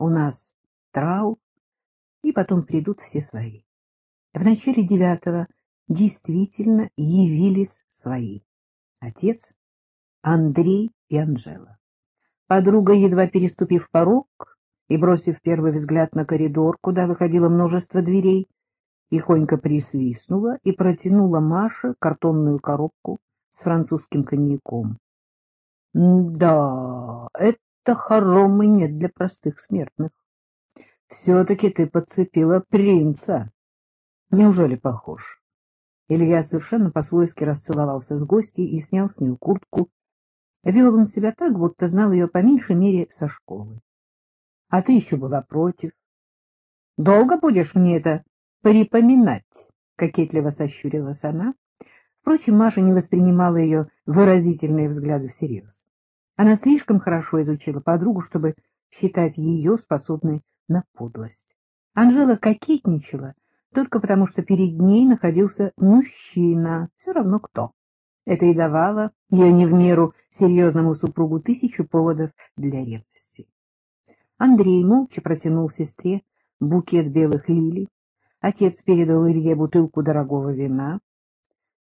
У нас траур, и потом придут все свои. В начале девятого действительно явились свои. Отец, Андрей и Анжела. Подруга, едва переступив порог и бросив первый взгляд на коридор, куда выходило множество дверей, тихонько присвистнула и протянула Маше картонную коробку с французским коньяком. — Да, это хоромы нет для простых смертных. Все-таки ты подцепила принца. Неужели похож? Илья совершенно по-свойски расцеловался с гостьей и снял с нее куртку. Вел он себя так, будто знал ее по меньшей мере со школы. А ты еще была против. Долго будешь мне это припоминать? Кокетливо сощурилась она. Впрочем, Маша не воспринимала ее выразительные взгляды всерьез. Она слишком хорошо изучила подругу, чтобы считать ее способной на подлость. Анжела кокетничала только потому, что перед ней находился мужчина, все равно кто. Это и давало ее не в меру серьезному супругу тысячу поводов для ревности. Андрей молча протянул сестре букет белых лилий. Отец передал Илье бутылку дорогого вина.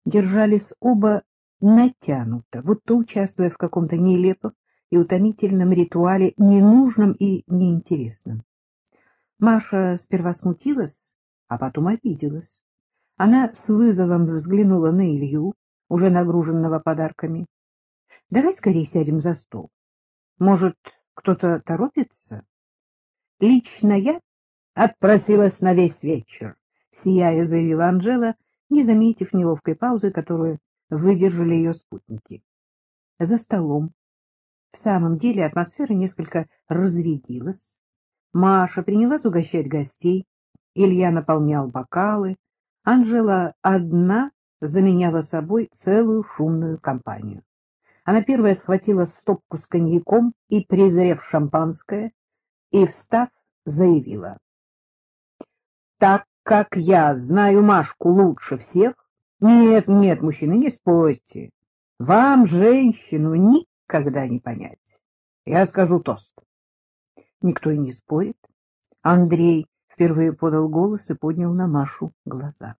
Держались оба натянуто, будто участвуя в каком-то нелепом и утомительном ритуале, ненужном и неинтересном. Маша сперва смутилась, а потом обиделась. Она с вызовом взглянула на Илью, уже нагруженного подарками. — Давай скорее сядем за стол. Может, кто-то торопится? Лично я отпросилась на весь вечер, — сияя заявила Анжела, не заметив неловкой паузы, которую выдержали ее спутники. За столом. В самом деле атмосфера несколько разрядилась. Маша принялась угощать гостей, Илья наполнял бокалы, Анжела одна заменяла собой целую шумную компанию. Она первая схватила стопку с коньяком и, презрев шампанское, и, встав, заявила. — Так как я знаю Машку лучше всех... Нет, нет, мужчины, не спорьте. Вам, женщину, никогда не понять. Я скажу тост. Никто и не спорит. Андрей впервые подал голос и поднял на Машу глаза.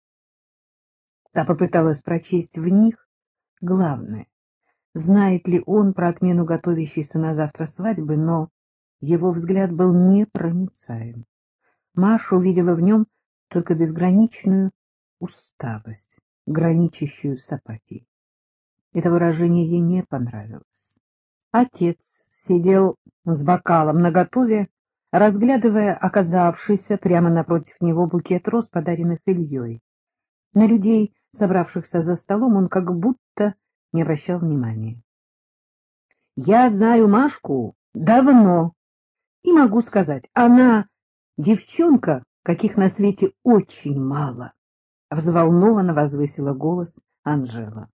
Та попыталась прочесть в них главное. Знает ли он про отмену готовящейся на завтра свадьбы, но его взгляд был непроницаем. Маша увидела в нем только безграничную усталость, граничащую с апатией. Это выражение ей не понравилось. Отец сидел с бокалом наготове, разглядывая оказавшийся прямо напротив него букет роз, подаренных Ильей. На людей, собравшихся за столом, он как будто не обращал внимания. — Я знаю Машку давно, и могу сказать, она девчонка, каких на свете очень мало, — взволнованно возвысила голос Анжела.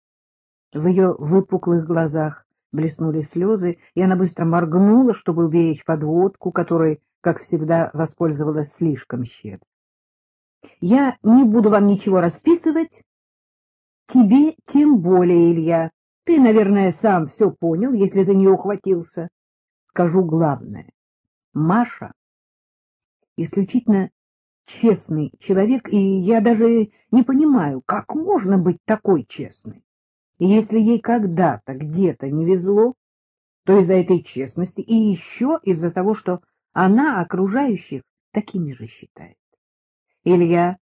В ее выпуклых глазах блеснули слезы, и она быстро моргнула, чтобы уберечь подводку, которой, как всегда, воспользовалась слишком щедро. — Я не буду вам ничего расписывать. Тебе тем более, Илья. Ты, наверное, сам все понял, если за нее ухватился. Скажу главное. Маша исключительно честный человек, и я даже не понимаю, как можно быть такой честной. И если ей когда-то где-то не везло, то из-за этой честности и еще из-за того, что она окружающих такими же считает. Илья,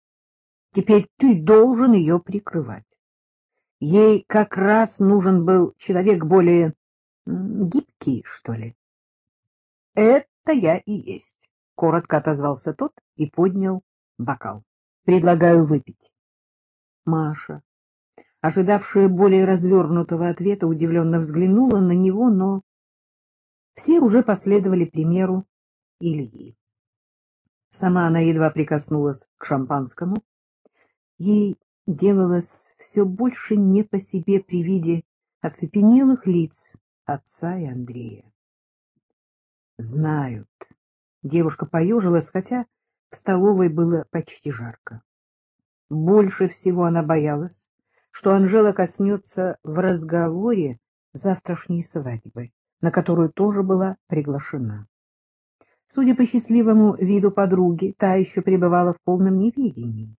теперь ты должен ее прикрывать. Ей как раз нужен был человек более гибкий, что ли. — Это я и есть, — коротко отозвался тот и поднял бокал. — Предлагаю выпить. Маша ожидавшая более развернутого ответа, удивленно взглянула на него, но все уже последовали примеру Ильи. Сама она едва прикоснулась к шампанскому. Ей делалось все больше не по себе при виде оцепенелых лиц отца и Андрея. Знают. Девушка поежилась, хотя в столовой было почти жарко. Больше всего она боялась, что Анжела коснется в разговоре завтрашней свадьбы, на которую тоже была приглашена. Судя по счастливому виду подруги, та еще пребывала в полном неведении.